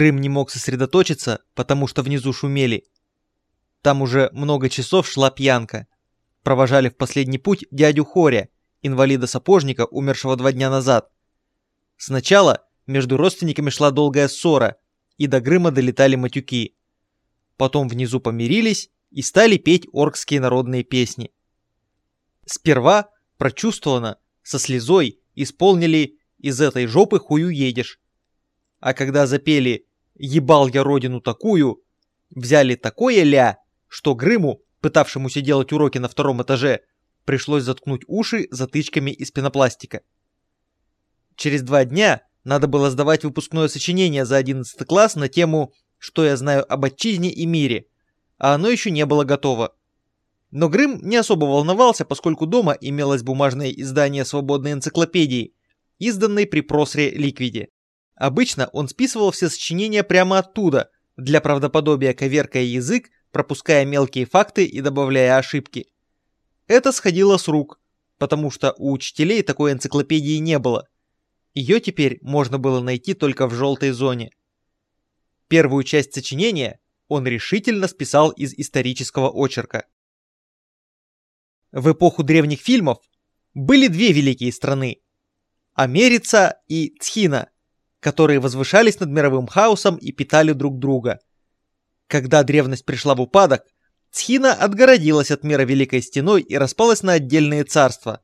Грым не мог сосредоточиться, потому что внизу шумели. Там уже много часов шла пьянка. Провожали в последний путь дядю Хоря, инвалида-сапожника, умершего два дня назад. Сначала между родственниками шла долгая ссора, и до Грыма долетали матюки. Потом внизу помирились и стали петь оркские народные песни. Сперва, прочувствованно, со слезой, исполнили «Из этой жопы хую едешь», а когда запели «Ебал я родину такую», взяли такое ля, что Грыму, пытавшемуся делать уроки на втором этаже, пришлось заткнуть уши затычками из пенопластика. Через два дня надо было сдавать выпускное сочинение за 11 класс на тему «Что я знаю об отчизне и мире», а оно еще не было готово. Но Грым не особо волновался, поскольку дома имелось бумажное издание свободной энциклопедии, изданной при просре Ликвиде. Обычно он списывал все сочинения прямо оттуда, для правдоподобия коверкая язык, пропуская мелкие факты и добавляя ошибки. Это сходило с рук, потому что у учителей такой энциклопедии не было. Ее теперь можно было найти только в желтой зоне. Первую часть сочинения он решительно списал из исторического очерка. В эпоху древних фильмов были две великие страны – Америца и Цхина – которые возвышались над мировым хаосом и питали друг друга. Когда древность пришла в упадок, Цхина отгородилась от мира Великой Стеной и распалась на отдельные царства.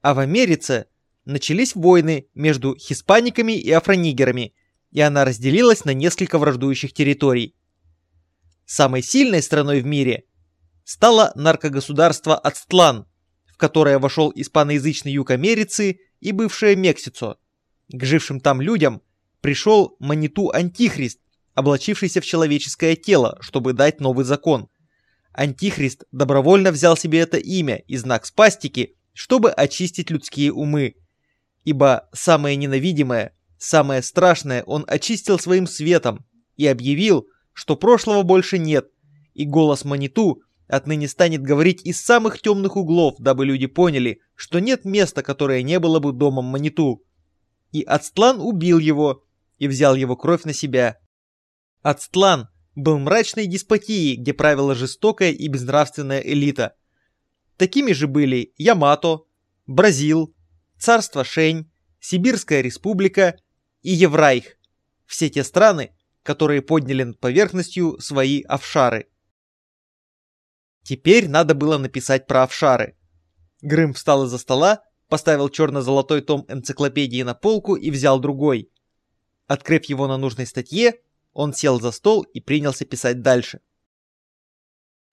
А в Америце начались войны между хиспаниками и афронигерами, и она разделилась на несколько враждующих территорий. Самой сильной страной в мире стало наркогосударство Ацтлан, в которое вошел испаноязычный юг Америцы и бывшая Мексицо. К жившим там людям пришел Маниту Антихрист, облачившийся в человеческое тело, чтобы дать новый закон. Антихрист добровольно взял себе это имя и знак спастики, чтобы очистить людские умы. Ибо самое ненавидимое, самое страшное он очистил своим светом и объявил, что прошлого больше нет, и голос Маниту отныне станет говорить из самых темных углов, дабы люди поняли, что нет места, которое не было бы домом Маниту. И Ацтлан убил его, и взял его кровь на себя. Ацтлан был мрачной деспотией, где правила жестокая и безнравственная элита. Такими же были Ямато, Бразил, царство Шень, Сибирская республика и Еврайх. Все те страны, которые подняли над поверхностью свои офшары. Теперь надо было написать про офшары. Грым встал из-за стола, поставил черно-золотой том энциклопедии на полку и взял другой. Открыв его на нужной статье, он сел за стол и принялся писать дальше.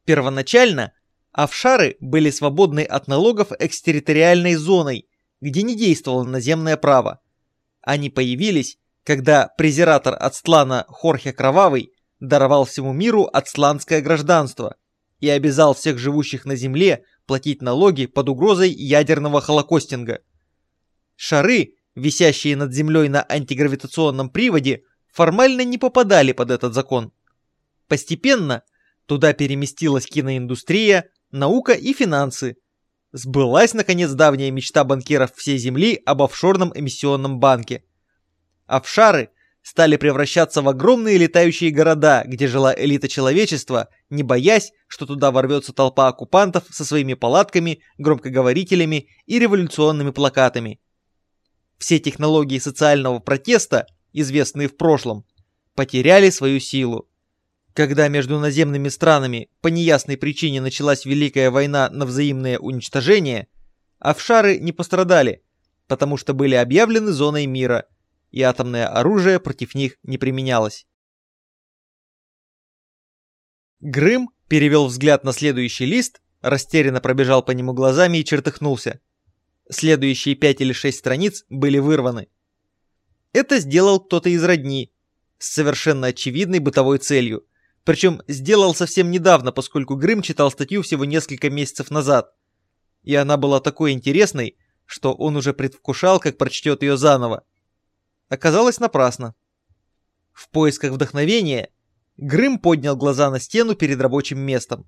Первоначально офшары были свободны от налогов экстерриториальной зоной, где не действовало наземное право. Они появились, когда презиратор Ацтлана Хорхе Кровавый даровал всему миру ацтланское гражданство и обязал всех живущих на земле платить налоги под угрозой ядерного холокостинга. Шары висящие над землей на антигравитационном приводе, формально не попадали под этот закон. Постепенно туда переместилась киноиндустрия, наука и финансы. Сбылась, наконец, давняя мечта банкиров всей Земли об офшорном эмиссионном банке. Офшары стали превращаться в огромные летающие города, где жила элита человечества, не боясь, что туда ворвется толпа оккупантов со своими палатками, громкоговорителями и революционными плакатами – все технологии социального протеста, известные в прошлом, потеряли свою силу. Когда между наземными странами по неясной причине началась Великая война на взаимное уничтожение, офшары не пострадали, потому что были объявлены зоной мира, и атомное оружие против них не применялось. Грым перевел взгляд на следующий лист, растерянно пробежал по нему глазами и чертыхнулся. Следующие пять или шесть страниц были вырваны. Это сделал кто-то из родни, с совершенно очевидной бытовой целью. Причем сделал совсем недавно, поскольку Грым читал статью всего несколько месяцев назад. И она была такой интересной, что он уже предвкушал, как прочтет ее заново. Оказалось напрасно. В поисках вдохновения Грым поднял глаза на стену перед рабочим местом.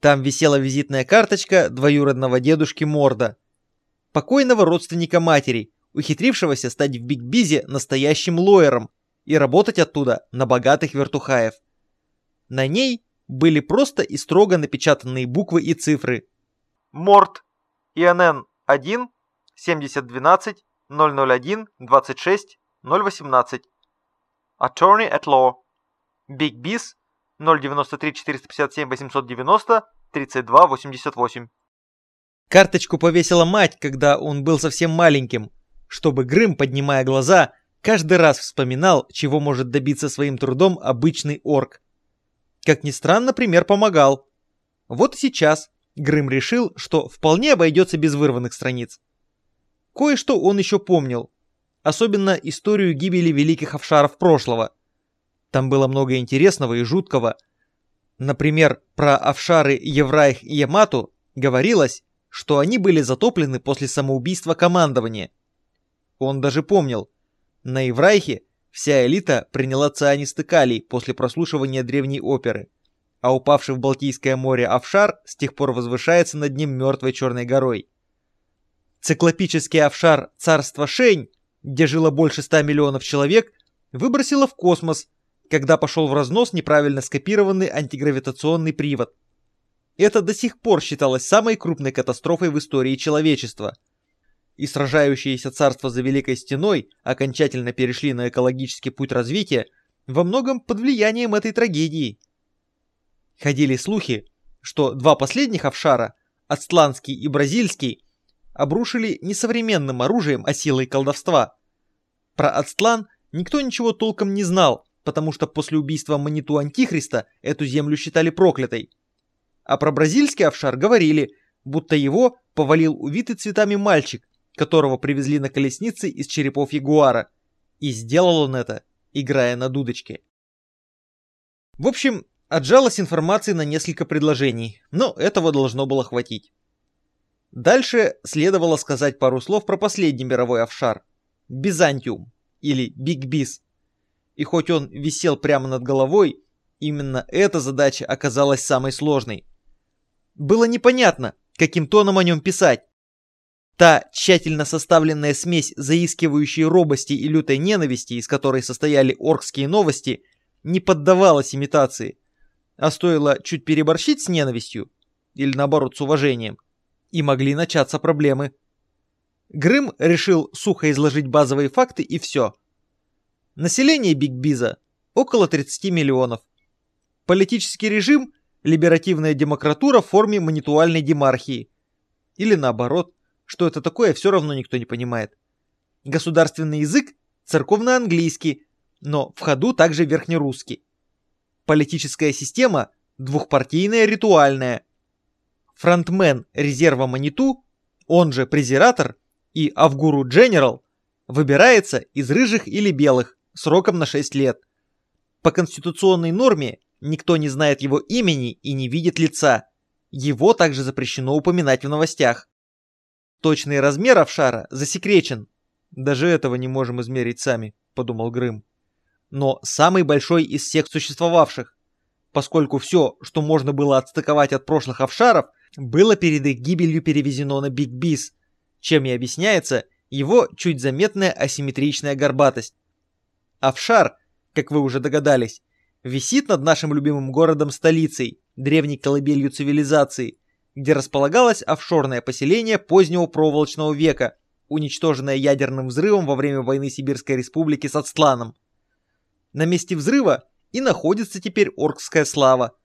Там висела визитная карточка двоюродного дедушки Морда – покойного родственника матери, ухитрившегося стать в Биг Бизе настоящим лоером и работать оттуда на богатых вертухаев. На ней были просто и строго напечатанные буквы и цифры. Морт, ИНН 1, 7012, 001, 26, 018. Attorney at Law. Big Biz 093 457 890 32 88. Карточку повесила мать, когда он был совсем маленьким, чтобы Грым, поднимая глаза, каждый раз вспоминал, чего может добиться своим трудом обычный орк. Как ни странно, пример помогал. Вот и сейчас Грым решил, что вполне обойдется без вырванных страниц. Кое-что он еще помнил, особенно историю гибели великих офшаров прошлого. Там было много интересного и жуткого. Например, про офшары Евраих и Ямату говорилось, что они были затоплены после самоубийства командования. Он даже помнил, на Еврайхе вся элита приняла цианистый калий после прослушивания древней оперы, а упавший в Балтийское море офшар с тех пор возвышается над ним мертвой черной горой. Циклопический офшар царства Шень, где жило больше 100 миллионов человек, выбросило в космос, когда пошел в разнос неправильно скопированный антигравитационный привод. Это до сих пор считалось самой крупной катастрофой в истории человечества – и сражающиеся царства за Великой Стеной окончательно перешли на экологический путь развития во многом под влиянием этой трагедии. Ходили слухи, что два последних офшара, Ацтланский и Бразильский, обрушили не современным оружием, а силой колдовства. Про Ацтлан никто ничего толком не знал, потому что после убийства Маниту Антихриста эту землю считали проклятой. А про бразильский офшар говорили, будто его повалил увитый цветами мальчик, которого привезли на колеснице из черепов ягуара. И сделал он это, играя на дудочке. В общем, отжалась информации на несколько предложений, но этого должно было хватить. Дальше следовало сказать пару слов про последний мировой офшар – Бизантиум или Биг Биз. И хоть он висел прямо над головой, именно эта задача оказалась самой сложной. Было непонятно, каким тоном о нем писать, Та тщательно составленная смесь заискивающей робости и лютой ненависти, из которой состояли оркские новости, не поддавалась имитации. А стоило чуть переборщить с ненавистью, или наоборот с уважением, и могли начаться проблемы. Грым решил сухо изложить базовые факты и все. Население Бигбиза около 30 миллионов. Политический режим – либеративная демократура в форме манитуальной демархии. Или наоборот, что это такое, все равно никто не понимает. Государственный язык – церковно-английский, но в ходу также верхнерусский. Политическая система – двухпартийная ритуальная. Фронтмен резерва Маниту, он же презиратор, и Авгуру Дженерал выбирается из рыжих или белых сроком на 6 лет. По конституционной норме никто не знает его имени и не видит лица. Его также запрещено упоминать в новостях. Точный размер офшара засекречен. Даже этого не можем измерить сами, подумал Грым. Но самый большой из всех существовавших, поскольку все, что можно было отстыковать от прошлых офшаров, было перед их гибелью перевезено на Биг Биз, чем и объясняется его чуть заметная асимметричная горбатость. Офшар, как вы уже догадались, висит над нашим любимым городом-столицей, древней колыбелью цивилизации – где располагалось офшорное поселение позднего проволочного века, уничтоженное ядерным взрывом во время войны Сибирской республики с Ацтланом. На месте взрыва и находится теперь Оркская слава,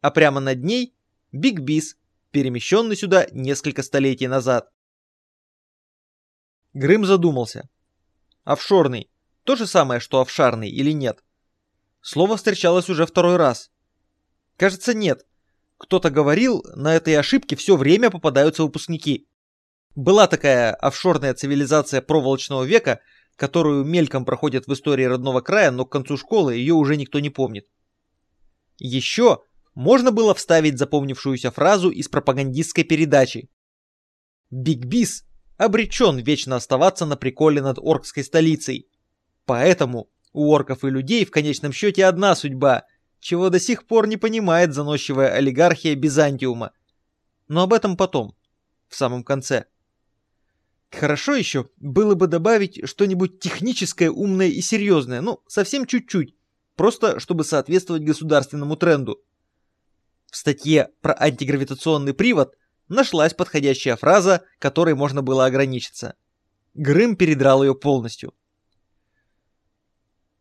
а прямо над ней Биг Бис, перемещенный сюда несколько столетий назад. Грым задумался. Офшорный. То же самое, что офшарный или нет? Слово встречалось уже второй раз. Кажется, нет. Кто-то говорил, на этой ошибке все время попадаются выпускники. Была такая офшорная цивилизация проволочного века, которую мельком проходят в истории родного края, но к концу школы ее уже никто не помнит. Еще можно было вставить запомнившуюся фразу из пропагандистской передачи. Биг Бис обречен вечно оставаться на приколе над оркской столицей. Поэтому у орков и людей в конечном счете одна судьба – чего до сих пор не понимает заносчивая олигархия Бизантиума. Но об этом потом, в самом конце. Хорошо еще было бы добавить что-нибудь техническое, умное и серьезное, ну, совсем чуть-чуть, просто чтобы соответствовать государственному тренду. В статье про антигравитационный привод нашлась подходящая фраза, которой можно было ограничиться. Грым передрал ее полностью.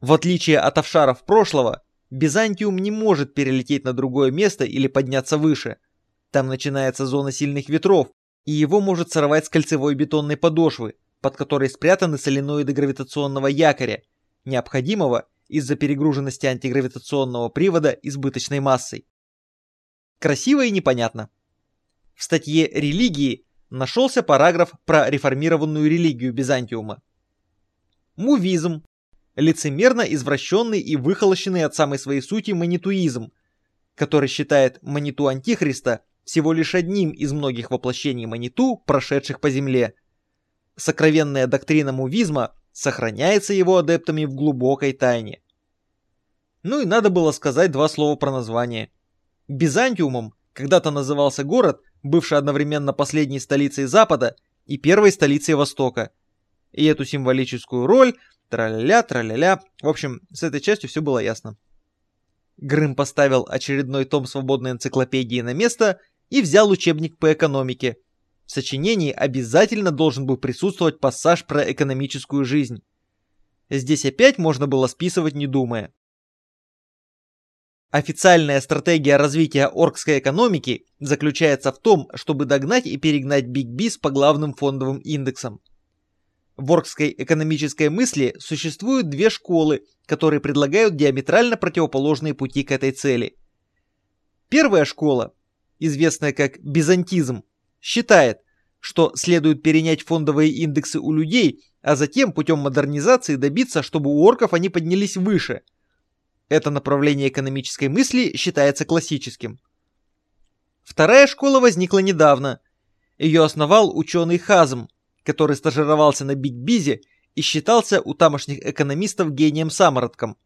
В отличие от офшаров прошлого, Бизантиум не может перелететь на другое место или подняться выше. Там начинается зона сильных ветров, и его может сорвать с кольцевой бетонной подошвы, под которой спрятаны соленоиды гравитационного якоря, необходимого из-за перегруженности антигравитационного привода избыточной массой. Красиво и непонятно. В статье «Религии» нашелся параграф про реформированную религию Бизантиума. Мувизм лицемерно извращенный и выхолощенный от самой своей сути манитуизм, который считает маниту Антихриста всего лишь одним из многих воплощений маниту, прошедших по земле. Сокровенная доктрина мувизма сохраняется его адептами в глубокой тайне. Ну и надо было сказать два слова про название. Бизантиумом когда-то назывался город, бывший одновременно последней столицей Запада и первой столицей Востока. И эту символическую роль Траля-ля, траля-ля. В общем, с этой частью все было ясно. Грым поставил очередной том свободной энциклопедии на место и взял учебник по экономике. В сочинении обязательно должен был присутствовать пассаж про экономическую жизнь. Здесь опять можно было списывать не думая. Официальная стратегия развития оркской экономики заключается в том, чтобы догнать и перегнать Биг Бис по главным фондовым индексам. В оркской экономической мысли существуют две школы, которые предлагают диаметрально противоположные пути к этой цели. Первая школа, известная как бизантизм, считает, что следует перенять фондовые индексы у людей, а затем путем модернизации добиться, чтобы у орков они поднялись выше. Это направление экономической мысли считается классическим. Вторая школа возникла недавно. Ее основал ученый Хазм – который стажировался на Биг Бизе и считался у тамошних экономистов гением-самородком.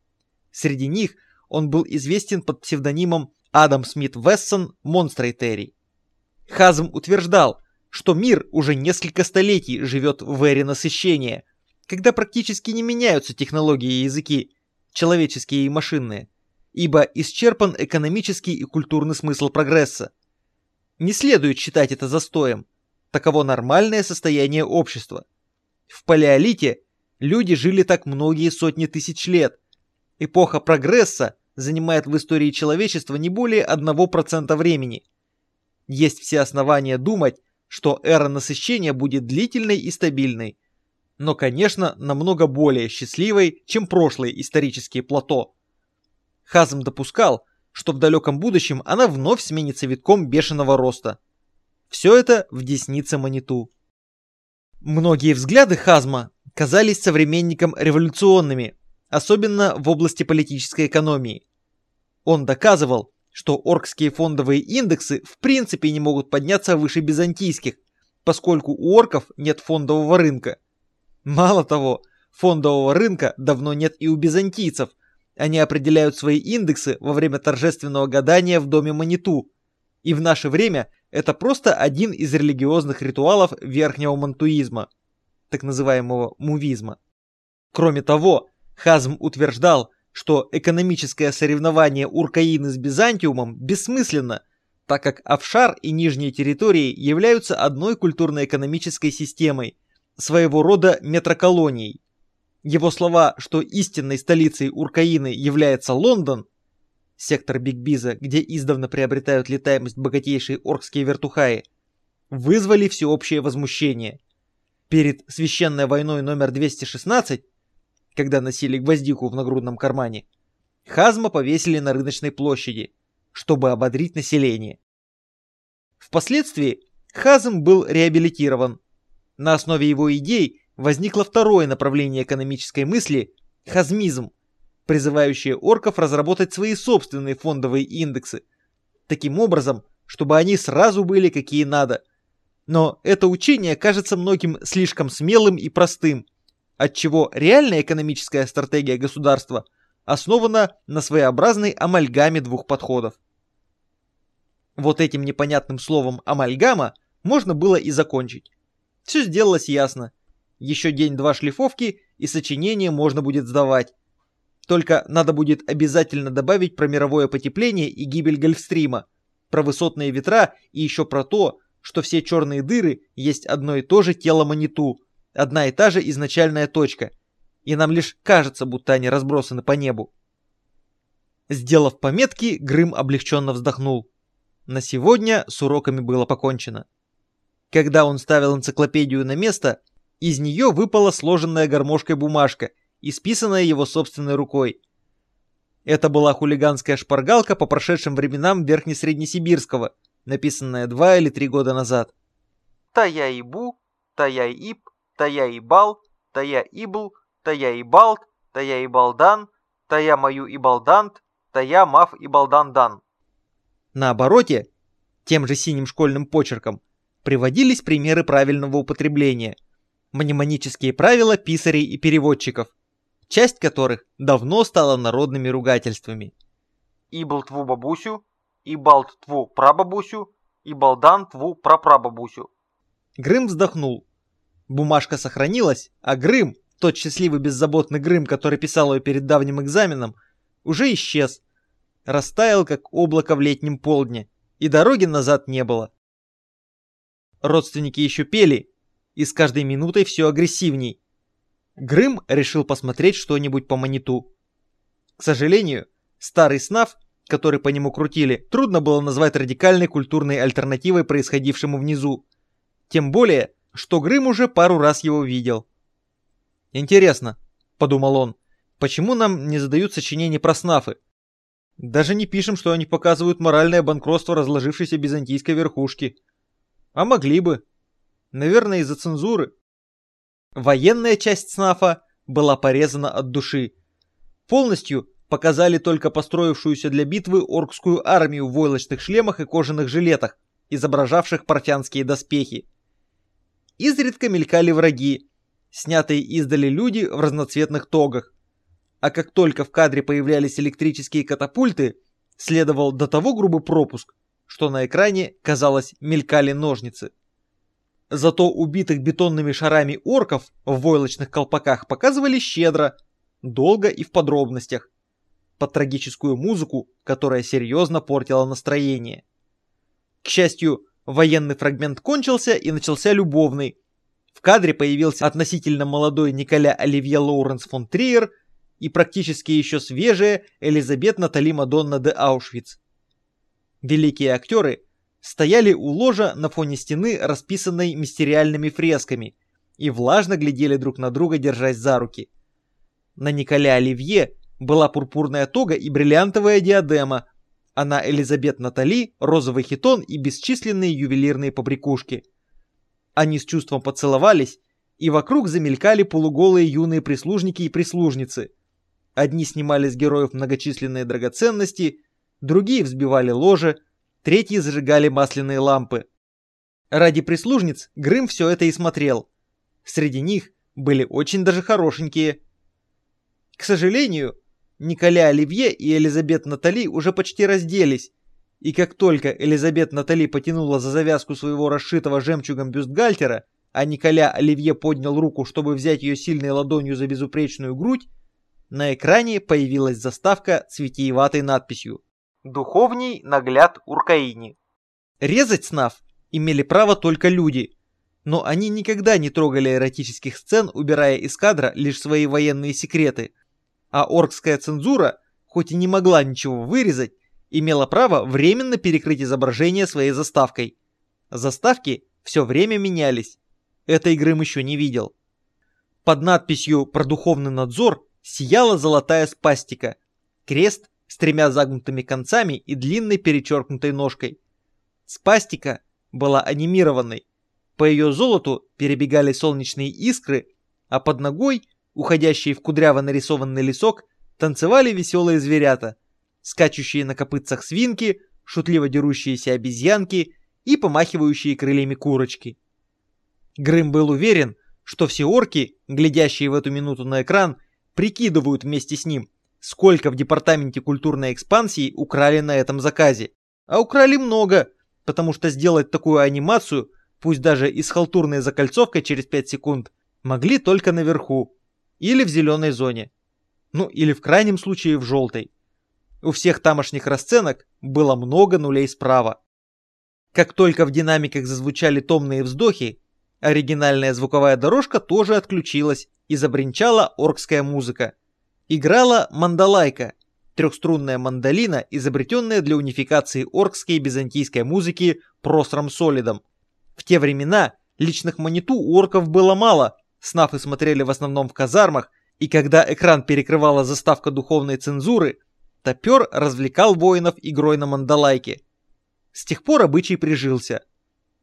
Среди них он был известен под псевдонимом Адам Смит Вессон Монстрейтерий. Хазм утверждал, что мир уже несколько столетий живет в эре насыщения, когда практически не меняются технологии и языки, человеческие и машинные, ибо исчерпан экономический и культурный смысл прогресса. Не следует считать это застоем, Таково нормальное состояние общества. В палеолите люди жили так многие сотни тысяч лет. Эпоха прогресса занимает в истории человечества не более 1% времени. Есть все основания думать, что эра насыщения будет длительной и стабильной, но, конечно, намного более счастливой, чем прошлые исторические плато. Хазм допускал, что в далеком будущем она вновь сменится витком бешеного роста – все это в деснице Маниту. Многие взгляды Хазма казались современникам революционными, особенно в области политической экономии. Он доказывал, что оркские фондовые индексы в принципе не могут подняться выше византийских, поскольку у орков нет фондового рынка. Мало того, фондового рынка давно нет и у византийцев. Они определяют свои индексы во время торжественного гадания в доме Маниту. И в наше время это просто один из религиозных ритуалов верхнего мантуизма, так называемого мувизма. Кроме того, Хазм утверждал, что экономическое соревнование Уркаины с Бизантиумом бессмысленно, так как Афшар и нижние территории являются одной культурно-экономической системой, своего рода метроколонией. Его слова, что истинной столицей Уркаины является Лондон, сектор Бигбиза, где издавна приобретают летаемость богатейшие оркские вертухаи, вызвали всеобщее возмущение. Перед священной войной номер 216, когда носили гвоздику в нагрудном кармане, Хазма повесили на рыночной площади, чтобы ободрить население. Впоследствии Хазм был реабилитирован. На основе его идей возникло второе направление экономической мысли – хазмизм – призывающие орков разработать свои собственные фондовые индексы. Таким образом, чтобы они сразу были какие надо. Но это учение кажется многим слишком смелым и простым, отчего реальная экономическая стратегия государства основана на своеобразной амальгаме двух подходов. Вот этим непонятным словом «амальгама» можно было и закончить. Все сделалось ясно. Еще день-два шлифовки, и сочинение можно будет сдавать. Только надо будет обязательно добавить про мировое потепление и гибель Гольфстрима, про высотные ветра и еще про то, что все черные дыры есть одно и то же тело Маниту, одна и та же изначальная точка, и нам лишь кажется, будто они разбросаны по небу. Сделав пометки, Грым облегченно вздохнул. На сегодня с уроками было покончено. Когда он ставил энциклопедию на место, из нее выпала сложенная гармошкой бумажка, исписанная его собственной рукой. Это была хулиганская шпаргалка по прошедшим временам Верхнесреднесибирского, написанная два или три года назад. Тая-ибу, Тая-иб, Тая-ибал, Тая-ибл, Тая-ибалт, Тая-ибалдан, Тая-мою-ибалдант, Тая-мав-ибалдандан. На обороте, тем же синим школьным почерком, приводились примеры правильного употребления, мнемонические правила писарей и переводчиков, часть которых давно стала народными ругательствами. Ибл тву бабусю, Ибалт тву прабабусю, Ибалдан тву прапрабабусю. Грым вздохнул. Бумажка сохранилась, а Грым, тот счастливый беззаботный Грым, который писал ее перед давним экзаменом, уже исчез. Растаял, как облако в летнем полдне, и дороги назад не было. Родственники еще пели, и с каждой минутой все агрессивней. Грым решил посмотреть что-нибудь по мониту. К сожалению, старый СНАФ, который по нему крутили, трудно было назвать радикальной культурной альтернативой происходившему внизу. Тем более, что Грым уже пару раз его видел. «Интересно», — подумал он, — «почему нам не задают сочинения про СНАФы? Даже не пишем, что они показывают моральное банкротство разложившейся византийской верхушки. А могли бы. Наверное, из-за цензуры. Военная часть СНАФа была порезана от души. Полностью показали только построившуюся для битвы оркскую армию в войлочных шлемах и кожаных жилетах, изображавших портянские доспехи. Изредка мелькали враги, снятые издали люди в разноцветных тогах. А как только в кадре появлялись электрические катапульты, следовал до того грубый пропуск, что на экране, казалось, мелькали ножницы. Зато убитых бетонными шарами орков в войлочных колпаках показывали щедро, долго и в подробностях, под трагическую музыку, которая серьезно портила настроение. К счастью, военный фрагмент кончился и начался любовный. В кадре появился относительно молодой Николя Оливье Лоуренс фон Триер и практически еще свежая Элизабет Натали Мадонна де Аушвиц. Великие актеры стояли у ложа на фоне стены, расписанной мистериальными фресками, и влажно глядели друг на друга, держась за руки. На Николя Оливье была пурпурная тога и бриллиантовая диадема, а на Элизабет Натали розовый хитон и бесчисленные ювелирные побрякушки. Они с чувством поцеловались, и вокруг замелькали полуголые юные прислужники и прислужницы. Одни снимали с героев многочисленные драгоценности, другие взбивали ложе, третьи зажигали масляные лампы. Ради прислужниц Грым все это и смотрел. Среди них были очень даже хорошенькие. К сожалению, Николя Оливье и Элизабет Натали уже почти разделись, и как только Элизабет Натали потянула за завязку своего расшитого жемчугом бюстгальтера, а Николя Оливье поднял руку, чтобы взять ее сильной ладонью за безупречную грудь, на экране появилась заставка с витиеватой надписью Духовней нагляд Уркаини. Резать снав имели право только люди, но они никогда не трогали эротических сцен, убирая из кадра лишь свои военные секреты. А оркская цензура, хоть и не могла ничего вырезать, имела право временно перекрыть изображение своей заставкой. Заставки все время менялись. Этой игры еще не видел. Под надписью «Про духовный надзор» сияла золотая спастика. Крест с тремя загнутыми концами и длинной перечеркнутой ножкой. Спастика была анимированной. По ее золоту перебегали солнечные искры, а под ногой, уходящие в кудряво нарисованный лесок, танцевали веселые зверята, скачущие на копытцах свинки, шутливо дерущиеся обезьянки и помахивающие крыльями курочки. Грым был уверен, что все орки, глядящие в эту минуту на экран, прикидывают вместе с ним, сколько в департаменте культурной экспансии украли на этом заказе. А украли много, потому что сделать такую анимацию пусть даже и с халтурной закольцовкой через 5 секунд, могли только наверху или в зеленой зоне. Ну или в крайнем случае в желтой. У всех тамошних расценок было много нулей справа. Как только в динамиках зазвучали томные вздохи, оригинальная звуковая дорожка тоже отключилась и забринчала оркская музыка. Играла мандалайка, трехструнная мандолина, изобретенная для унификации оркской и византийской музыки просром солидом. В те времена личных маниту у орков было мало, снафы смотрели в основном в казармах, и когда экран перекрывала заставка духовной цензуры, топер развлекал воинов игрой на мандалайке. С тех пор обычай прижился.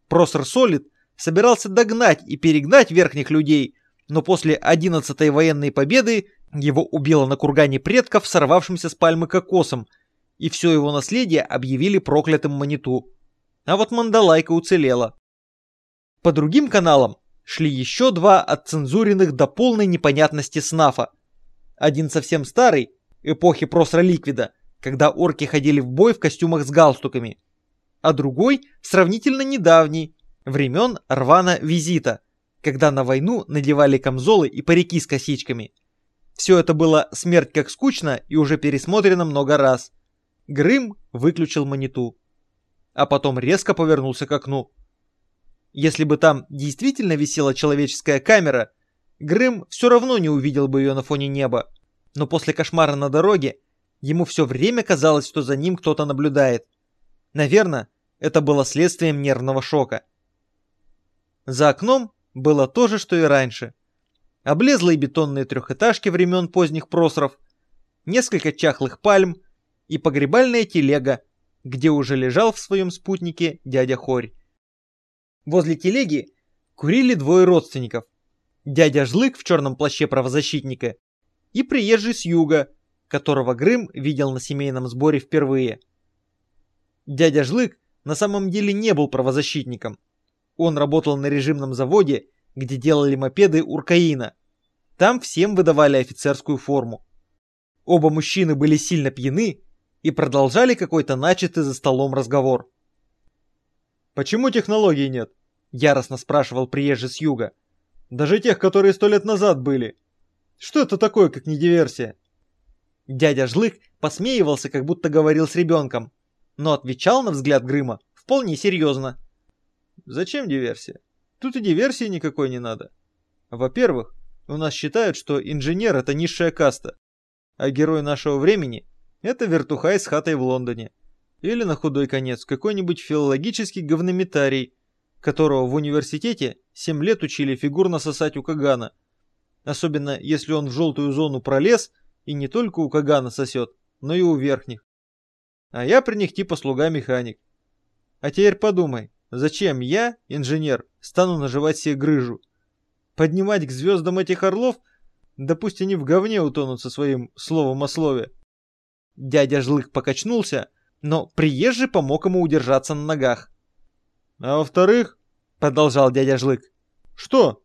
Просор Солид собирался догнать и перегнать верхних людей, но после 11-й военной победы его убило на кургане предков, сорвавшимся с пальмы кокосом, и все его наследие объявили проклятым маниту. А вот Мандалайка уцелела. По другим каналам шли еще два отцензуренных до полной непонятности снафа. Один совсем старый, эпохи Просра Ликвида, когда орки ходили в бой в костюмах с галстуками. А другой сравнительно недавний, времен Рвана Визита, когда на войну надевали камзолы и парики с косичками – все это было смерть как скучно и уже пересмотрено много раз. Грым выключил маниту. А потом резко повернулся к окну. Если бы там действительно висела человеческая камера, Грым все равно не увидел бы ее на фоне неба. Но после кошмара на дороге ему все время казалось, что за ним кто-то наблюдает. Наверное, это было следствием нервного шока. За окном было то же, что и раньше облезлые бетонные трехэтажки времен поздних просров, несколько чахлых пальм и погребальная телега, где уже лежал в своем спутнике дядя Хорь. Возле телеги курили двое родственников. Дядя Жлык в черном плаще правозащитника и приезжий с юга, которого Грым видел на семейном сборе впервые. Дядя Жлык на самом деле не был правозащитником. Он работал на режимном заводе где делали мопеды Уркаина. Там всем выдавали офицерскую форму. Оба мужчины были сильно пьяны и продолжали какой-то начатый за столом разговор. «Почему технологий нет?» — яростно спрашивал приезжий с юга. «Даже тех, которые сто лет назад были. Что это такое, как не диверсия?» Дядя Жлык посмеивался, как будто говорил с ребенком, но отвечал на взгляд Грыма вполне серьезно. «Зачем диверсия? Тут и диверсии никакой не надо. Во-первых, у нас считают, что инженер это низшая каста, а герой нашего времени это вертухай с хатой в Лондоне. Или на худой конец какой-нибудь филологический говнометарий, которого в университете 7 лет учили фигурно сосать у Кагана. Особенно если он в желтую зону пролез и не только у Кагана сосет, но и у верхних. А я при них типа слуга-механик. А теперь подумай, Зачем я, инженер, стану наживать себе грыжу? Поднимать к звездам этих орлов? Да пусть они в говне утонут со своим словом о слове. Дядя Жлык покачнулся, но приезжий помог ему удержаться на ногах. А во-вторых, продолжал дядя Жлык, что?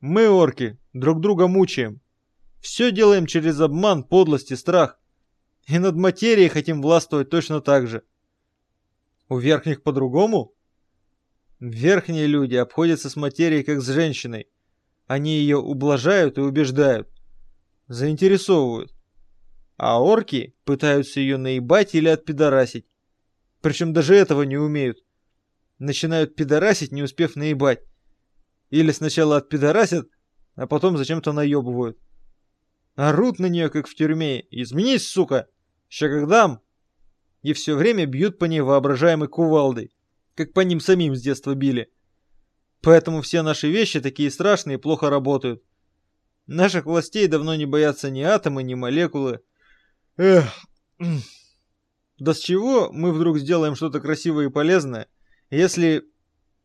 Мы, орки, друг друга мучаем. Все делаем через обман, подлость и страх. И над материей хотим властвовать точно так же. У верхних по-другому? Верхние люди обходятся с материей как с женщиной. Они ее ублажают и убеждают. Заинтересовывают. А орки пытаются ее наебать или отпидорасить. Причем даже этого не умеют. Начинают пидорасить, не успев наебать. Или сначала отпидорасят, а потом зачем-то наебывают. Орут на нее, как в тюрьме. Изменись, сука! Ща как дам, и все время бьют по ней воображаемой кувалдой, как по ним самим с детства били. Поэтому все наши вещи такие страшные и плохо работают. Наших властей давно не боятся ни атомы, ни молекулы. Эх. Да с чего мы вдруг сделаем что-то красивое и полезное, если...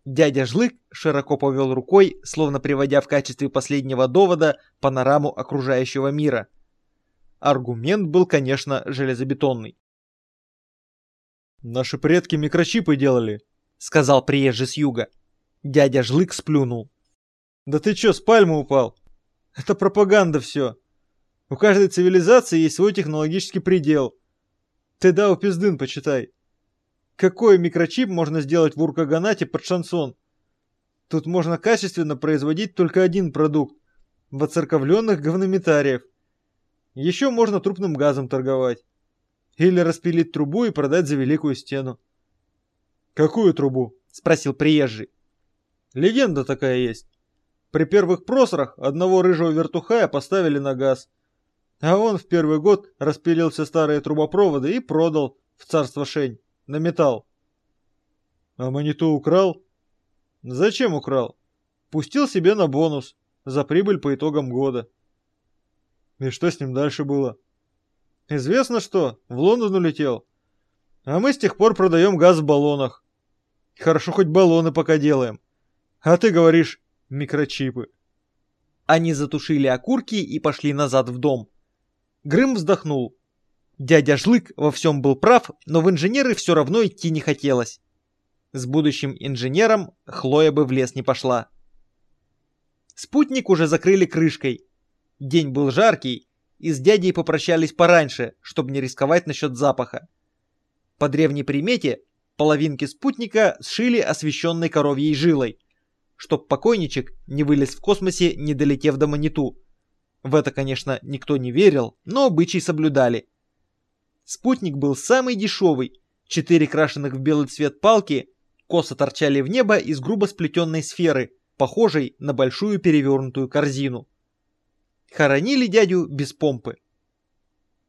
Дядя Жлык широко повел рукой, словно приводя в качестве последнего довода панораму окружающего мира. Аргумент был, конечно, железобетонный. «Наши предки микрочипы делали», — сказал приезжий с юга. Дядя Жлык сплюнул. «Да ты чё, с пальмы упал? Это пропаганда все. У каждой цивилизации есть свой технологический предел. Ты да пиздын почитай. Какой микрочип можно сделать в Уркаганате под шансон? Тут можно качественно производить только один продукт – воцерковленных говнометариев. Еще можно трупным газом торговать. Или распилить трубу и продать за великую стену. «Какую трубу?» – спросил приезжий. «Легенда такая есть. При первых просрах одного рыжего вертухая поставили на газ. А он в первый год распилил все старые трубопроводы и продал в царство Шень на металл. А маниту украл? Зачем украл? Пустил себе на бонус за прибыль по итогам года. И что с ним дальше было? Известно что, в Лондон улетел. А мы с тех пор продаем газ в баллонах. Хорошо хоть баллоны пока делаем. А ты говоришь микрочипы. Они затушили окурки и пошли назад в дом. Грым вздохнул. Дядя Жлык во всем был прав, но в инженеры все равно идти не хотелось. С будущим инженером Хлоя бы в лес не пошла. Спутник уже закрыли крышкой. День был жаркий, и с дядей попрощались пораньше, чтобы не рисковать насчет запаха. По древней примете, половинки спутника сшили освещенной коровьей жилой, чтоб покойничек не вылез в космосе, не долетев до маниту. В это, конечно, никто не верил, но обычаи соблюдали. Спутник был самый дешевый. Четыре крашеных в белый цвет палки косо торчали в небо из грубо сплетенной сферы, похожей на большую перевернутую корзину. Хоронили дядю без помпы.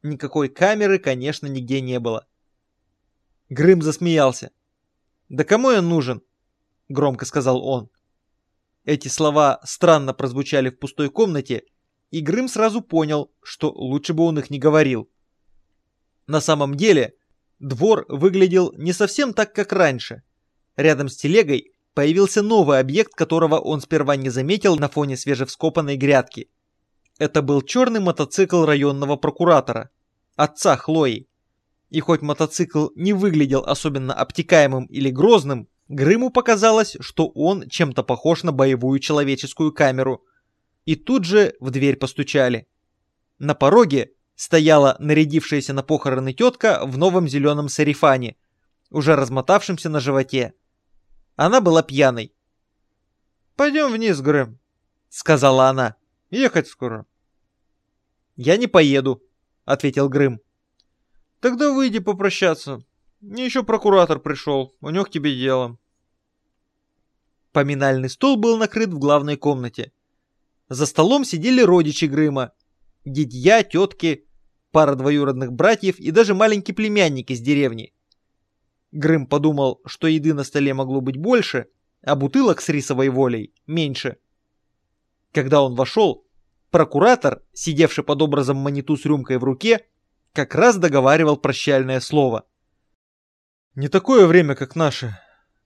Никакой камеры, конечно, нигде не было. Грым засмеялся. «Да кому я нужен?» — громко сказал он. Эти слова странно прозвучали в пустой комнате, и Грым сразу понял, что лучше бы он их не говорил. На самом деле, двор выглядел не совсем так, как раньше. Рядом с телегой появился новый объект, которого он сперва не заметил на фоне свежевскопанной грядки. Это был черный мотоцикл районного прокуратора, отца Хлои. И хоть мотоцикл не выглядел особенно обтекаемым или грозным, Грыму показалось, что он чем-то похож на боевую человеческую камеру – и тут же в дверь постучали. На пороге стояла нарядившаяся на похороны тетка в новом зеленом сарифане, уже размотавшемся на животе. Она была пьяной. «Пойдем вниз, Грэм», — сказала она. «Ехать скоро». «Я не поеду», — ответил Грым. «Тогда выйди попрощаться. Мне еще прокуратор пришел, у него к тебе дело». Поминальный стол был накрыт в главной комнате. За столом сидели родичи Грыма. Дядья, тетки, пара двоюродных братьев и даже маленький племянник из деревни. Грым подумал, что еды на столе могло быть больше, а бутылок с рисовой волей меньше. Когда он вошел, прокуратор, сидевший под образом маниту с рюмкой в руке, как раз договаривал прощальное слово. «Не такое время, как наше.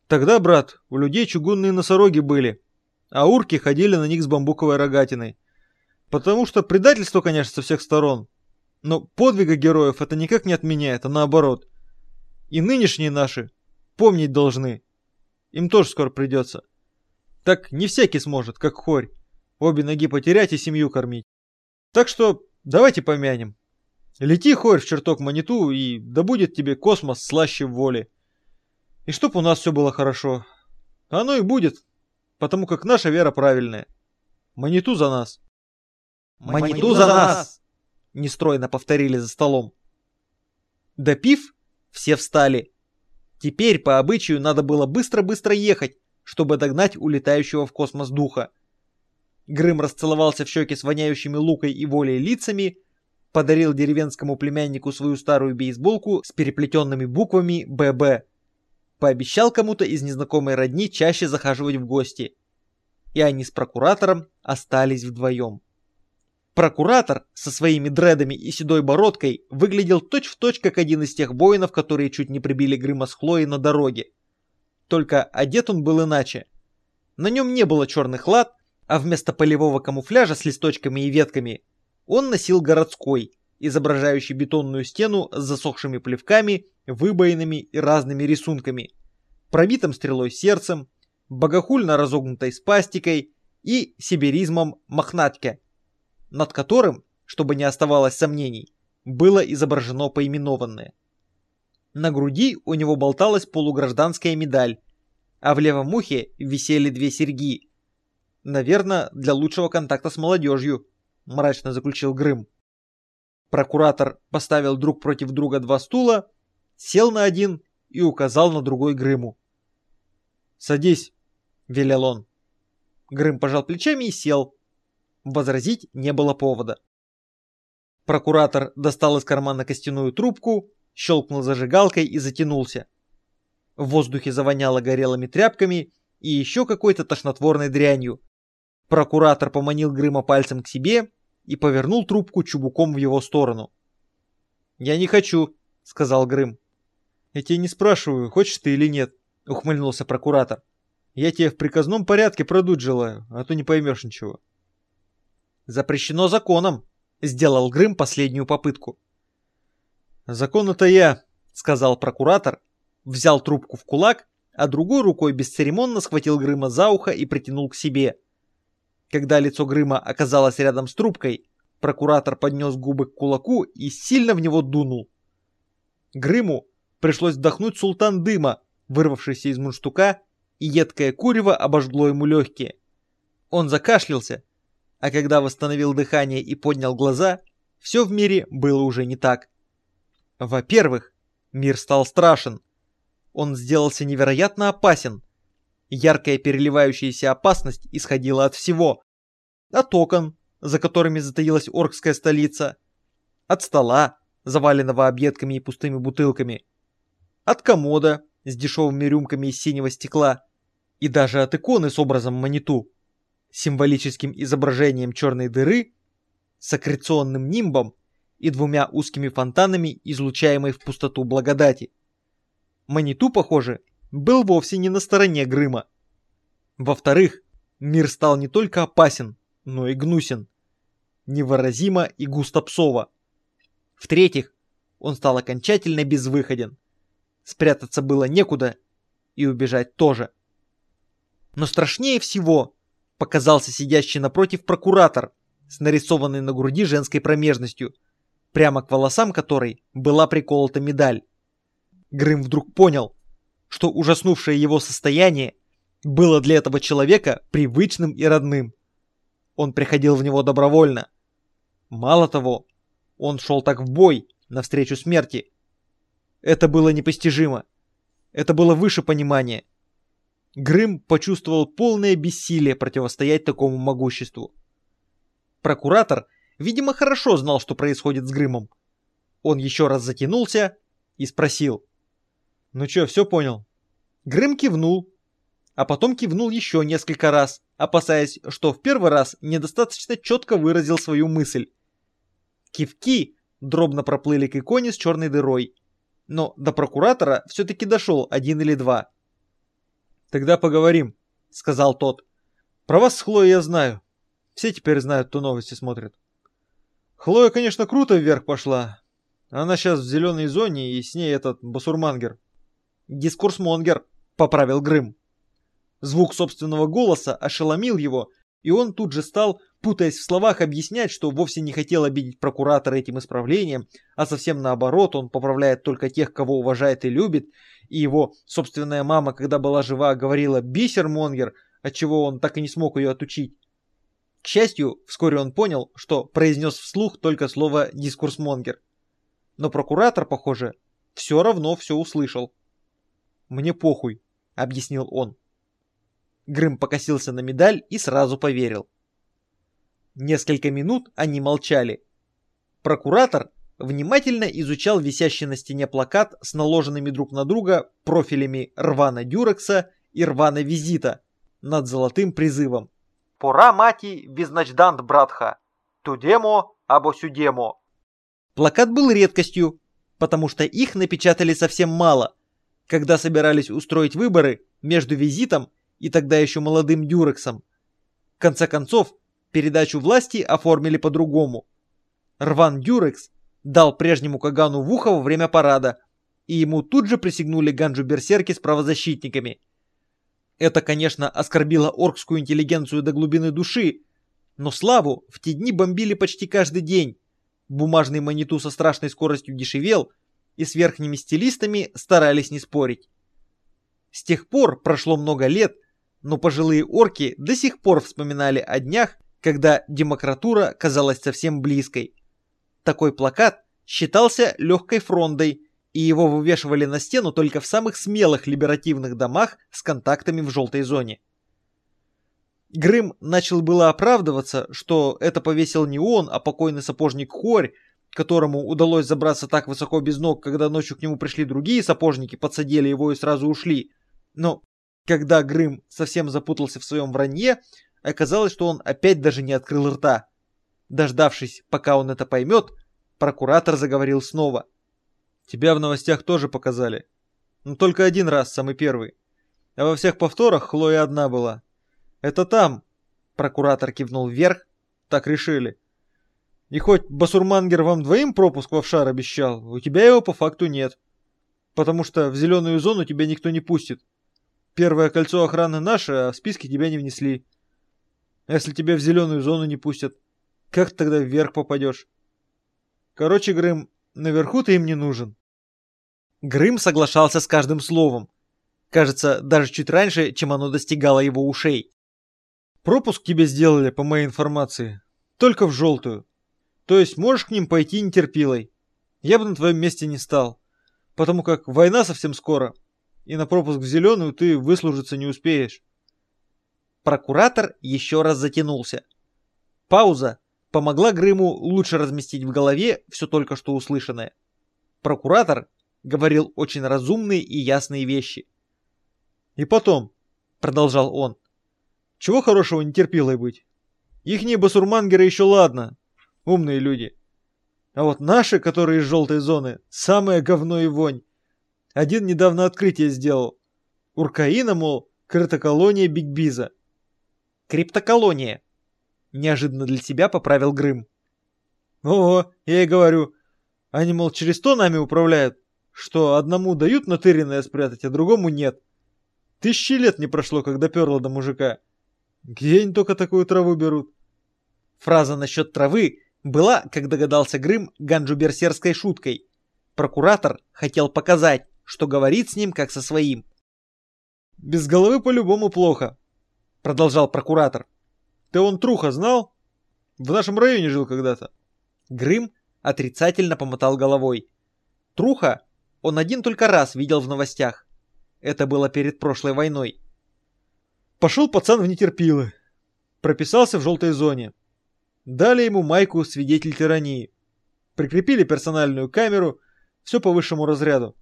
Тогда, брат, у людей чугунные носороги были, а урки ходили на них с бамбуковой рогатиной. Потому что предательство, конечно, со всех сторон, но подвига героев это никак не отменяет, а наоборот. И нынешние наши помнить должны. Им тоже скоро придется. Так не всякий сможет, как хорь, обе ноги потерять и семью кормить. Так что давайте помянем. Лети, хорь, в чертог маниту, и да будет тебе космос слаще в воле. И чтоб у нас все было хорошо. Оно и будет, потому как наша вера правильная. Маниту за нас. Маниту за нас! Нестройно повторили за столом. Допив, все встали. Теперь по обычаю надо было быстро-быстро ехать, чтобы догнать улетающего в космос духа. Грым расцеловался в щеки с воняющими лукой и волей лицами, подарил деревенскому племяннику свою старую бейсболку с переплетенными буквами «ББ», Пообещал кому-то из незнакомой родни чаще захаживать в гости. И они с прокуратором остались вдвоем. Прокуратор со своими дредами и седой бородкой выглядел точь-в-точь точь как один из тех воинов, которые чуть не прибили Грыма с Хлоей на дороге. Только одет он был иначе. На нем не было черных лад, а вместо полевого камуфляжа с листочками и ветками он носил городской, изображающий бетонную стену с засохшими плевками, выбоинами и разными рисунками, пробитым стрелой сердцем, богохульно разогнутой спастикой и сибиризмом мохнатьке, над которым, чтобы не оставалось сомнений, было изображено поименованное. На груди у него болталась полугражданская медаль, а в левом ухе висели две серьги. Наверное, для лучшего контакта с молодежью, мрачно заключил Грым. Прокуратор поставил друг против друга два стула, сел на один и указал на другой Грыму. «Садись», — велел он. Грым пожал плечами и сел. Возразить не было повода. Прокуратор достал из кармана костяную трубку, щелкнул зажигалкой и затянулся. В воздухе завоняло горелыми тряпками и еще какой-то тошнотворной дрянью. Прокуратор поманил Грыма пальцем к себе и повернул трубку чубуком в его сторону. «Я не хочу», — сказал Грым. «Я тебя не спрашиваю, хочешь ты или нет», — ухмыльнулся прокуратор. «Я тебе в приказном порядке продуть желаю, а то не поймешь ничего». «Запрещено законом», — сделал Грым последнюю попытку. «Закон это я», — сказал прокуратор, взял трубку в кулак, а другой рукой бесцеремонно схватил Грыма за ухо и притянул к себе. Когда лицо Грыма оказалось рядом с трубкой, прокуратор поднес губы к кулаку и сильно в него дунул. Грыму пришлось вдохнуть султан дыма, вырвавшийся из мундштука, и едкое курево обожгло ему легкие. Он закашлялся, а когда восстановил дыхание и поднял глаза, все в мире было уже не так. Во-первых, мир стал страшен. Он сделался невероятно опасен. Яркая переливающаяся опасность исходила от всего. От окон, за которыми затаилась оркская столица. От стола, заваленного объедками и пустыми бутылками. От комода с дешевыми рюмками из синего стекла. И даже от иконы с образом маниту. Символическим изображением черной дыры, с аккреционным нимбом и двумя узкими фонтанами, излучаемой в пустоту благодати. Маниту, похоже, был вовсе не на стороне Грыма. Во-вторых, мир стал не только опасен, но и гнусен. Невыразимо и густо псово. В-третьих, он стал окончательно безвыходен. Спрятаться было некуда, и убежать тоже. Но страшнее всего показался сидящий напротив прокуратор с нарисованной на груди женской промежностью, прямо к волосам которой была приколота медаль. Грым вдруг понял, что ужаснувшее его состояние было для этого человека привычным и родным. Он приходил в него добровольно. Мало того, он шел так в бой, навстречу смерти. Это было непостижимо. Это было выше понимания. Грым почувствовал полное бессилие противостоять такому могуществу. Прокуратор Видимо, хорошо знал, что происходит с Грымом. Он еще раз затянулся и спросил. «Ну чё, все понял?» Грым кивнул, а потом кивнул еще несколько раз, опасаясь, что в первый раз недостаточно четко выразил свою мысль. Кивки дробно проплыли к иконе с черной дырой, но до прокуратора все-таки дошел один или два. «Тогда поговорим», — сказал тот. «Про вас с Хлоей я знаю. Все теперь знают, кто новости смотрит». Хлоя, конечно, круто вверх пошла. Она сейчас в зеленой зоне, и с ней этот басурмангер. Дискурсмонгер, поправил Грым. Звук собственного голоса ошеломил его, и он тут же стал, путаясь в словах, объяснять, что вовсе не хотел обидеть прокуратора этим исправлением, а совсем наоборот, он поправляет только тех, кого уважает и любит, и его собственная мама, когда была жива, говорила «бисермонгер», отчего он так и не смог ее отучить. К счастью, вскоре он понял, что произнес вслух только слово «дискурсмонгер». Но прокуратор, похоже, все равно все услышал. «Мне похуй», — объяснил он. Грым покосился на медаль и сразу поверил. Несколько минут они молчали. Прокуратор внимательно изучал висящий на стене плакат с наложенными друг на друга профилями Рвана Дюрекса и Рвана Визита над золотым призывом Пора мати визначдант братха. Тудемо або сюдемо. Плакат был редкостью, потому что их напечатали совсем мало, когда собирались устроить выборы между визитом и тогда еще молодым Дюрексом. В конце концов, передачу власти оформили по-другому. Рван Дюрекс дал прежнему Кагану в ухо во время парада, и ему тут же присягнули Ганджу Берсерки с правозащитниками – это, конечно, оскорбило оркскую интеллигенцию до глубины души, но славу в те дни бомбили почти каждый день. Бумажный маниту со страшной скоростью дешевел, и с верхними стилистами старались не спорить. С тех пор прошло много лет, но пожилые орки до сих пор вспоминали о днях, когда демократура казалась совсем близкой. Такой плакат считался легкой фрондой, и его вывешивали на стену только в самых смелых либеративных домах с контактами в желтой зоне. Грым начал было оправдываться, что это повесил не он, а покойный сапожник Хорь, которому удалось забраться так высоко без ног, когда ночью к нему пришли другие сапожники, подсадили его и сразу ушли. Но когда Грым совсем запутался в своем вранье, оказалось, что он опять даже не открыл рта. Дождавшись, пока он это поймет, прокуратор заговорил снова. «Тебя в новостях тоже показали. Но только один раз, самый первый. А во всех повторах Хлоя одна была. Это там!» Прокуратор кивнул вверх. «Так решили. И хоть Басурмангер вам двоим пропуск в офшар обещал, у тебя его по факту нет. Потому что в зеленую зону тебя никто не пустит. Первое кольцо охраны наше, а в списке тебя не внесли. А если тебя в зеленую зону не пустят, как ты тогда вверх попадешь? Короче, Грым, наверху ты им не нужен. Грым соглашался с каждым словом. Кажется, даже чуть раньше, чем оно достигало его ушей. Пропуск тебе сделали, по моей информации, только в желтую. То есть можешь к ним пойти нетерпилой. Я бы на твоем месте не стал, потому как война совсем скоро, и на пропуск в зеленую ты выслужиться не успеешь. Прокуратор еще раз затянулся. Пауза помогла Грыму лучше разместить в голове все только что услышанное. Прокуратор говорил очень разумные и ясные вещи. «И потом», — продолжал он, — «чего хорошего нетерпилой быть? Ихние басурмангеры еще ладно, умные люди. А вот наши, которые из желтой зоны, самое говно и вонь. Один недавно открытие сделал. Уркаина, мол, криптоколония Бигбиза. Криптоколония. Неожиданно для себя поправил Грым. Ого, я и говорю. Они, мол, через то нами управляют, что одному дают натыренное спрятать, а другому нет. Тысячи лет не прошло, как доперло до мужика. Где они только такую траву берут? Фраза насчет травы была, как догадался Грым, ганджуберсерской шуткой. Прокуратор хотел показать, что говорит с ним как со своим. «Без головы по-любому плохо», — продолжал прокуратор. «Ты он Труха знал? В нашем районе жил когда-то». Грым отрицательно помотал головой. Труха он один только раз видел в новостях. Это было перед прошлой войной. Пошел пацан в нетерпилы. Прописался в желтой зоне. Дали ему майку «Свидетель тирании». Прикрепили персональную камеру, все по высшему разряду.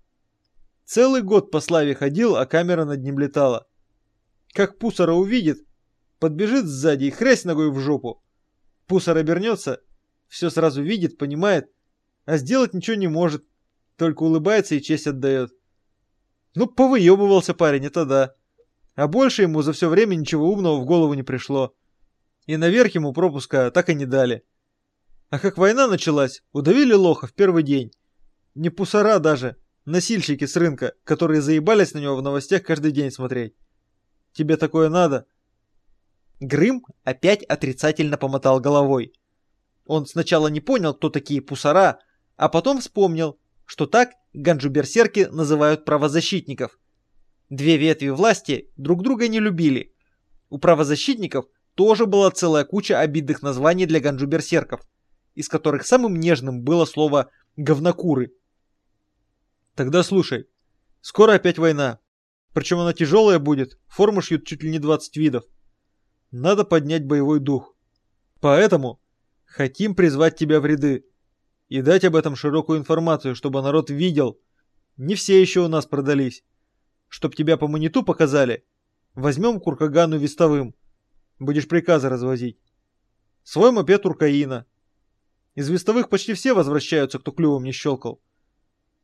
Целый год по славе ходил, а камера над ним летала. Как Пусара увидит, подбежит сзади и хрясь ногой в жопу. Пусар обернется, все сразу видит, понимает, а сделать ничего не может, только улыбается и честь отдает. Ну, повыебывался парень, это да. А больше ему за все время ничего умного в голову не пришло. И наверх ему пропуска так и не дали. А как война началась, удавили лоха в первый день. Не пусара даже, Носильщики с рынка, которые заебались на него в новостях каждый день смотреть. Тебе такое надо?» Грым опять отрицательно помотал головой. Он сначала не понял, кто такие пусара, а потом вспомнил, что так ганджуберсерки называют правозащитников. Две ветви власти друг друга не любили. У правозащитников тоже была целая куча обидных названий для ганджуберсерков, из которых самым нежным было слово «говнокуры». Тогда слушай. Скоро опять война. Причем она тяжелая будет, форму шьют чуть ли не 20 видов. Надо поднять боевой дух. Поэтому хотим призвать тебя в ряды и дать об этом широкую информацию, чтобы народ видел. Не все еще у нас продались. Чтоб тебя по мониту показали, возьмем Куркагану вестовым. Будешь приказы развозить. Свой мопед Уркаина. Из вестовых почти все возвращаются, кто клювом не щелкал.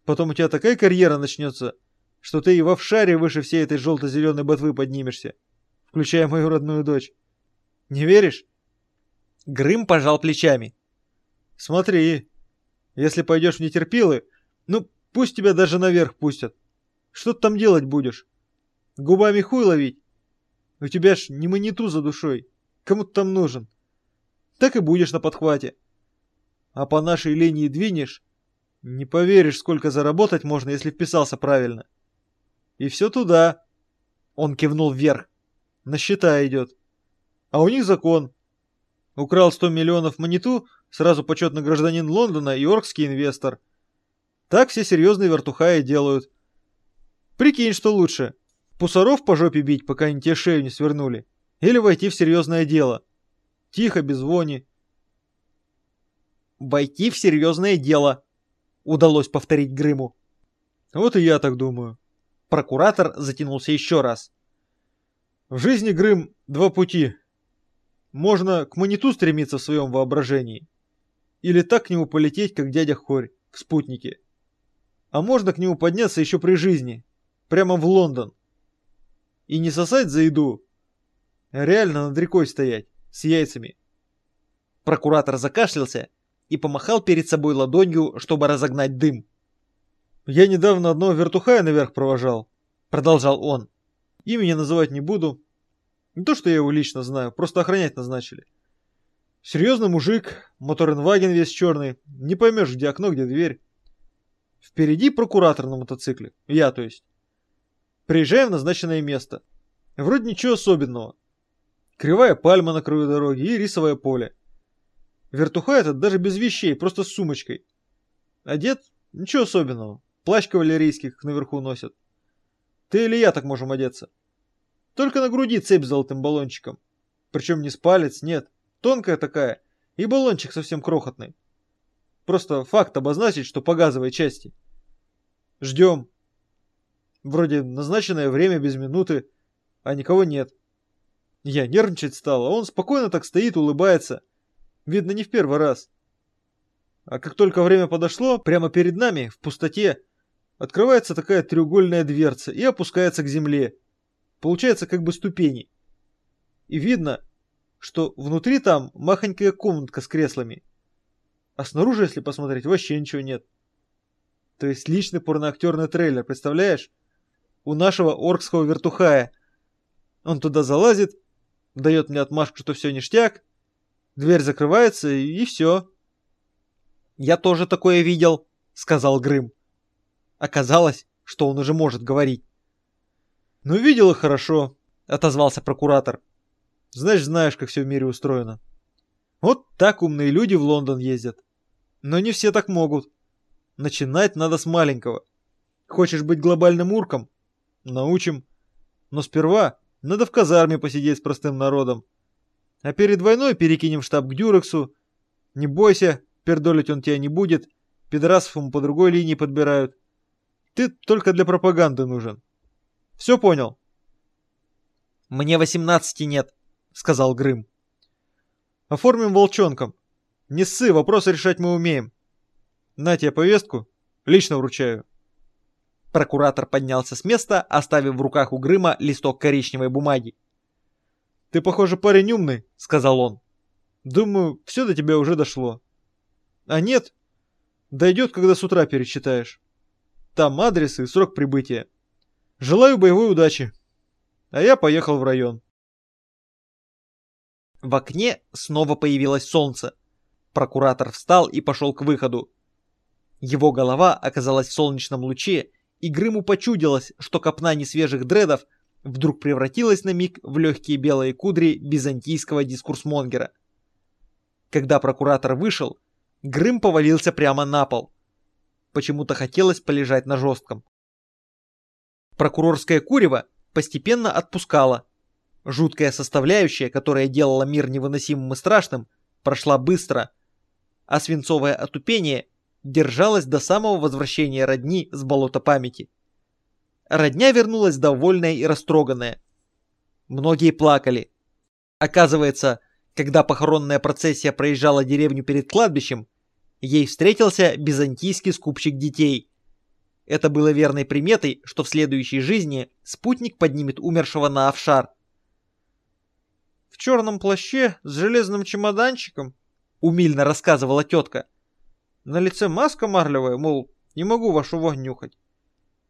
Потом у тебя такая карьера начнется, что ты и в шаре выше всей этой желто-зеленой ботвы поднимешься, включая мою родную дочь. Не веришь? Грым пожал плечами. Смотри, если пойдешь в нетерпилы, ну пусть тебя даже наверх пустят. Что ты там делать будешь? Губами хуй ловить? У тебя ж не маниту за душой. Кому ты там нужен? Так и будешь на подхвате. А по нашей линии двинешь, не поверишь, сколько заработать можно, если вписался правильно. И все туда, Он кивнул вверх. На счета идет. А у них закон. Украл 100 миллионов маниту, сразу почетный гражданин Лондона и оркский инвестор. Так все серьезные вертухаи делают. Прикинь, что лучше. Пусаров по жопе бить, пока они тебе шею не свернули. Или войти в серьезное дело. Тихо, без вони. Войти в серьезное дело. Удалось повторить Грыму. Вот и я так думаю. Прокуратор затянулся еще раз. В жизни, Грым, два пути. Можно к маниту стремиться в своем воображении. Или так к нему полететь, как дядя Хорь, в спутнике. А можно к нему подняться еще при жизни. Прямо в Лондон. И не сосать за еду, реально над рекой стоять, с яйцами. Прокуратор закашлялся и помахал перед собой ладонью, чтобы разогнать дым. «Я недавно одного вертухая наверх провожал», — продолжал он. «Имени называть не буду. Не то, что я его лично знаю, просто охранять назначили. Серьезный мужик, моторенваген весь черный, не поймешь, где окно, где дверь. Впереди прокуратор на мотоцикле, я то есть. Приезжаем в назначенное место. Вроде ничего особенного. Кривая пальма на краю дороги и рисовое поле. Вертуха этот даже без вещей, просто с сумочкой. Одет ничего особенного. Плащ кавалерийский, как наверху носят. Ты или я так можем одеться. Только на груди цепь с золотым баллончиком. Причем не с палец, нет. Тонкая такая. И баллончик совсем крохотный. Просто факт обозначить, что по газовой части. Ждем. Вроде назначенное время без минуты, а никого нет. Я нервничать стал, а он спокойно так стоит, улыбается. Видно, не в первый раз. А как только время подошло, прямо перед нами, в пустоте, Открывается такая треугольная дверца и опускается к земле. Получается как бы ступени. И видно, что внутри там махонькая комнатка с креслами. А снаружи, если посмотреть, вообще ничего нет. То есть личный порноактерный трейлер, представляешь? У нашего оркского вертухая. Он туда залазит, дает мне отмашку, что все ништяк, дверь закрывается и, и все. «Я тоже такое видел», — сказал Грым. Оказалось, что он уже может говорить. «Ну, видела хорошо», — отозвался прокуратор. «Значит, знаешь, как все в мире устроено. Вот так умные люди в Лондон ездят. Но не все так могут. Начинать надо с маленького. Хочешь быть глобальным урком? Научим. Но сперва надо в казарме посидеть с простым народом. А перед войной перекинем штаб к Дюрексу. Не бойся, пердолить он тебя не будет. Пидорасов ему по другой линии подбирают. Ты только для пропаганды нужен. Все понял? Мне 18 нет, сказал Грым. Оформим волчонком. Не ссы, вопросы решать мы умеем. На тебе повестку. Лично вручаю. Прокуратор поднялся с места, оставив в руках у Грыма листок коричневой бумаги. «Ты, похоже, парень умный», — сказал он. «Думаю, все до тебя уже дошло». «А нет, дойдет, когда с утра перечитаешь». Там адрес и срок прибытия. Желаю боевой удачи. А я поехал в район. В окне снова появилось солнце. Прокуратор встал и пошел к выходу. Его голова оказалась в солнечном луче, и Грыму почудилось, что копна несвежих дредов вдруг превратилась на миг в легкие белые кудри византийского дискурсмонгера. Когда прокуратор вышел, Грым повалился прямо на пол почему-то хотелось полежать на жестком. Прокурорское курево постепенно отпускало. Жуткая составляющая, которая делала мир невыносимым и страшным, прошла быстро, а свинцовое отупение держалось до самого возвращения родни с болота памяти. Родня вернулась довольная и растроганная. Многие плакали. Оказывается, когда похоронная процессия проезжала деревню перед кладбищем, ей встретился византийский скупщик детей. Это было верной приметой, что в следующей жизни спутник поднимет умершего на офшар. «В черном плаще с железным чемоданчиком», — умильно рассказывала тетка. «На лице маска марлевая, мол, не могу вашу вонь.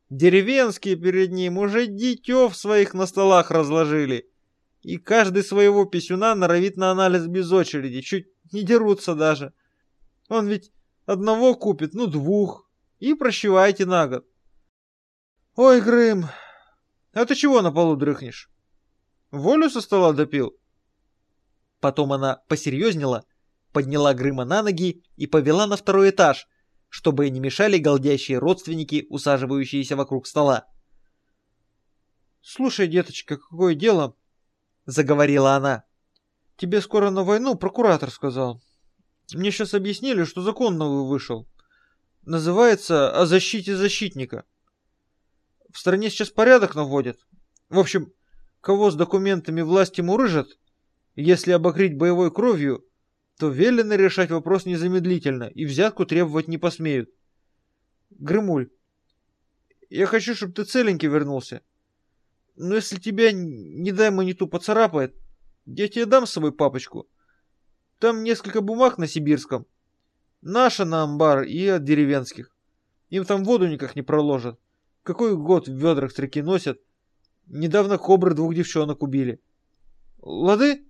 Деревенские перед ним уже дитё своих на столах разложили. И каждый своего писюна норовит на анализ без очереди, чуть не дерутся даже. Он ведь одного купит, ну двух. И прощевайте на год. Ой, Грым, А ты чего на полу дрыхнешь? Волю со стола допил? Потом она посерьезнела, подняла Грыма на ноги и повела на второй этаж, чтобы не мешали голдящие родственники, усаживающиеся вокруг стола. «Слушай, деточка, какое дело?» — заговорила она. «Тебе скоро на войну, прокуратор сказал. Мне сейчас объяснили, что закон новый вышел. Называется «О защите защитника». В стране сейчас порядок наводят. В общем, кого с документами власти мурыжат, если обогреть боевой кровью, то велено решать вопрос незамедлительно и взятку требовать не посмеют. Грымуль, я хочу, чтобы ты целенький вернулся. Но если тебя, не дай маниту, поцарапает, я тебе дам с собой папочку. Там несколько бумаг на сибирском. Наша на амбар и от деревенских. Им там воду никак не проложат. Какой год в ведрах треки носят. Недавно кобры двух девчонок убили. Лады?